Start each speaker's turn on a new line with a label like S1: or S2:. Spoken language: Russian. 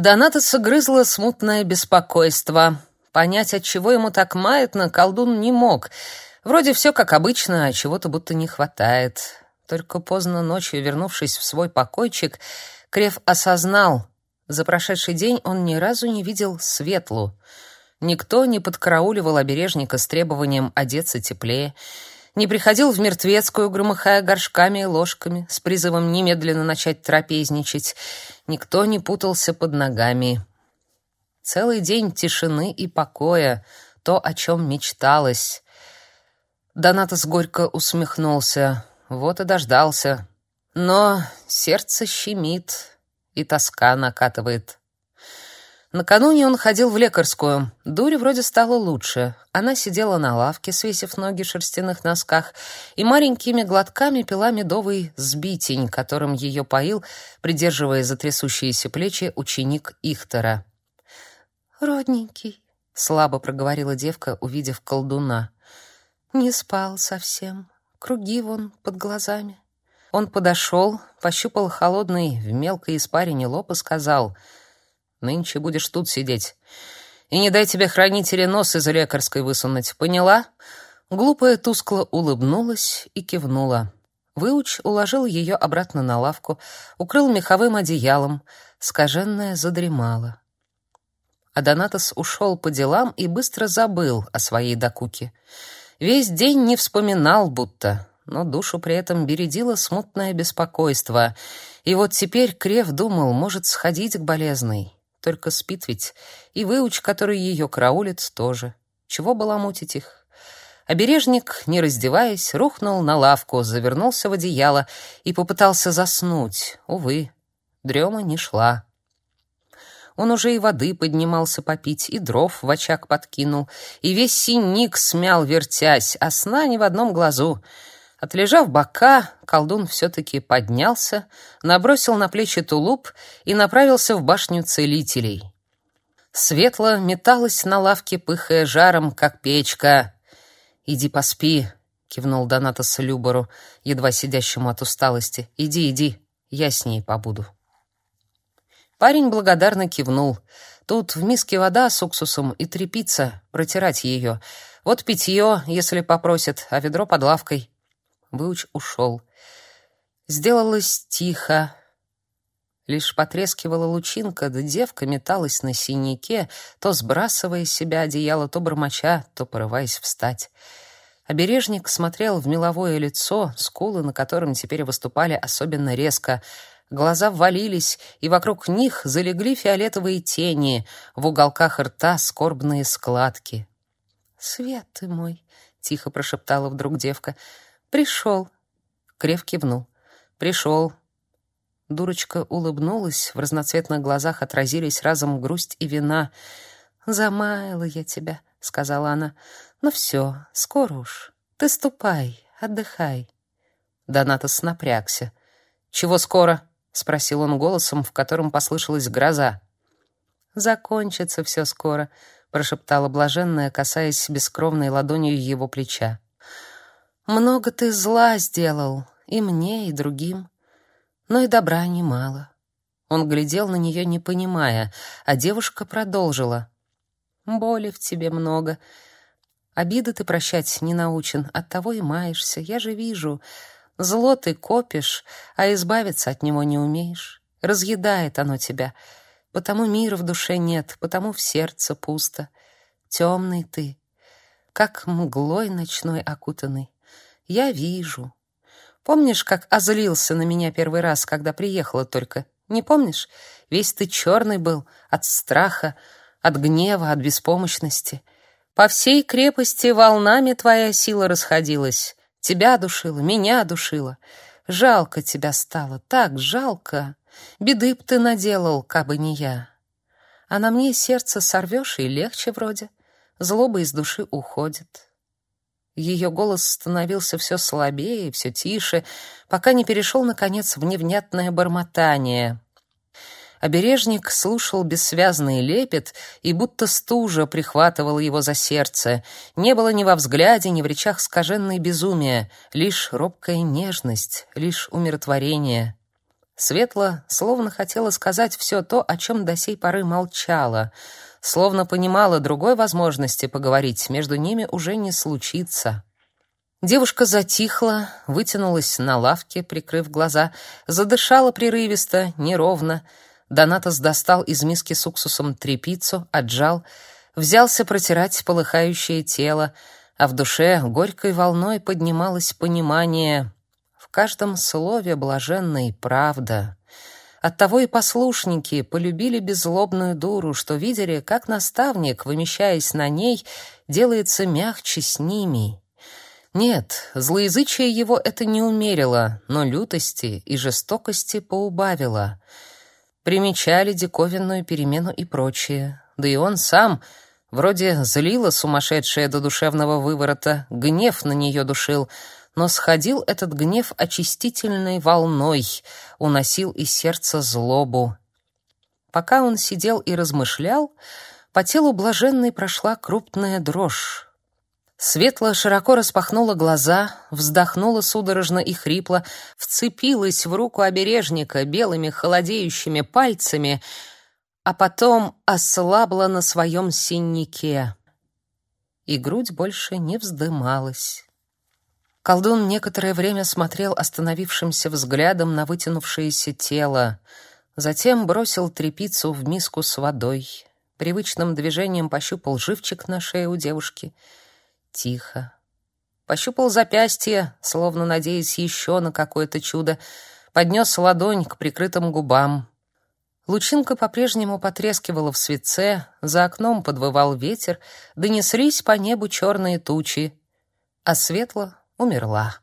S1: Донатоса грызло смутное беспокойство. Понять, от чего ему так маятно, колдун не мог. Вроде все как обычно, а чего-то будто не хватает. Только поздно ночью, вернувшись в свой покойчик, Крев осознал, за прошедший день он ни разу не видел Светлу. Никто не подкарауливал обережника с требованием одеться теплее, не приходил в мертвецкую, громыхая горшками и ложками, с призывом немедленно начать трапезничать. Никто не путался под ногами. Целый день тишины и покоя, то, о чем мечталось. Донатос горько усмехнулся. Вот и дождался. Но сердце щемит, и тоска накатывает. Накануне он ходил в лекарскую. Дуре вроде стало лучше. Она сидела на лавке, свесив ноги в шерстяных носках, и маленькими глотками пила медовый сбитень, которым ее поил, придерживая за трясущиеся плечи, ученик Ихтера.
S2: «Родненький», — слабо проговорила девка, увидев колдуна. «Не спал совсем. Круги вон под глазами».
S1: Он подошел, пощупал холодный в мелкой испарине лоб и сказал — Нынче будешь тут сидеть. И не дай тебе хранители нос из лекарской высунуть, поняла?» Глупая тускло улыбнулась и кивнула. Выуч уложил ее обратно на лавку, укрыл меховым одеялом. Скаженная задремала. А Донатос ушел по делам и быстро забыл о своей докуке. Весь день не вспоминал будто, но душу при этом бередило смутное беспокойство. И вот теперь Крев думал, может сходить к болезной. Только спит ведь. И выуч, который ее караулит, тоже. Чего баламутить их? Обережник, не раздеваясь, рухнул на лавку, завернулся в одеяло и попытался заснуть. Увы, дрема не шла. Он уже и воды поднимался попить, и дров в очаг подкинул, и весь синик смял, вертясь, а сна ни в одном глазу — Отлежав бока, колдун все-таки поднялся, набросил на плечи тулуп и направился в башню целителей. Светло металась на лавке, пыхая жаром, как печка. «Иди поспи», — кивнул Донатос Любору, едва сидящему от усталости. «Иди, иди, я с ней побуду». Парень благодарно кивнул. Тут в миске вода с уксусом и тряпица, протирать ее. Вот питье, если попросят, а ведро под лавкой. Выуч ушел. Сделалось тихо. Лишь потрескивала лучинка, да девка металась на синяке, то сбрасывая с себя одеяло, то бормоча, то порываясь встать. Обережник смотрел в меловое лицо, скулы на котором теперь выступали особенно резко. Глаза ввалились, и вокруг них залегли фиолетовые тени, в уголках рта скорбные складки.
S2: «Свет ты мой!» — тихо прошептала вдруг девка — Пришел. Крев кивнул. Пришел. Дурочка улыбнулась, в разноцветных глазах отразились разом грусть и вина. «Замаяла я тебя», — сказала она. «Ну все, скоро уж. Ты ступай, отдыхай».
S1: Донатос напрягся. «Чего скоро?» — спросил он голосом, в котором послышалась гроза.
S2: «Закончится все скоро», — прошептала блаженная, касаясь бескровной ладонью его плеча. Много ты зла сделал, и мне, и другим, но и добра немало. Он глядел на нее, не понимая, а девушка продолжила. Боли в тебе много. Обиды ты прощать не научен, оттого и маешься. Я же вижу, зло ты копишь, а избавиться от него не умеешь. Разъедает оно тебя, потому мира в душе нет, потому в сердце пусто. Темный ты, как мглой ночной окутанный. Я вижу. Помнишь, как озлился на меня первый раз, когда приехала только? Не помнишь? Весь ты черный был от страха, от гнева, от беспомощности. По всей крепости волнами твоя сила расходилась. Тебя душила, меня душила. Жалко тебя стало, так жалко. Беды б ты наделал, кабы не я. А на мне сердце сорвешь, и легче вроде. Злоба из души уходит. Ее голос становился все слабее все тише, пока не перешел, наконец, в невнятное бормотание. Обережник слушал бессвязный лепет и будто стужа прихватывал его за сердце. Не было ни во взгляде, ни в речах скаженной безумия, лишь робкая нежность, лишь умиротворение. Светла словно хотела сказать все то, о чем до сей поры молчала, словно понимала другой возможности поговорить между ними уже не случится. Девушка затихла, вытянулась на лавке, прикрыв глаза, задышала прерывисто, неровно. Донатос достал из миски с уксусом трепицу, отжал, взялся протирать полыхающее тело, а в душе горькой волной поднималось понимание каждом слове блаженной правда. Оттого и послушники полюбили беззлобную дуру, что видели, как наставник, вымещаясь на ней, делается мягче с ними. Нет, злоязычие его это не умерило, но лютости и жестокости поубавило. Примечали диковинную перемену и прочее. Да и он сам, вроде злила сумасшедшая до душевного выворота, гнев на нее душил — но сходил этот гнев очистительной волной, уносил из сердца злобу. Пока он сидел и размышлял, по телу блаженной прошла крупная дрожь. Светло широко распахнула глаза, вздохнула судорожно и хрипло, вцепилась в руку обережника белыми холодеющими пальцами, а потом ослабла на своем синяке. И грудь больше не вздымалась. Колдун некоторое время смотрел остановившимся взглядом на вытянувшееся тело, затем бросил трепицу в миску с водой, привычным движением пощупал живчик на шее у девушки. Тихо. Пощупал запястье, словно надеясь еще на какое-то чудо, поднес ладонь к прикрытым губам. Лучинка по-прежнему потрескивала в свитце, за окном подвывал ветер, донеслись по небу черные тучи, а светло умерла.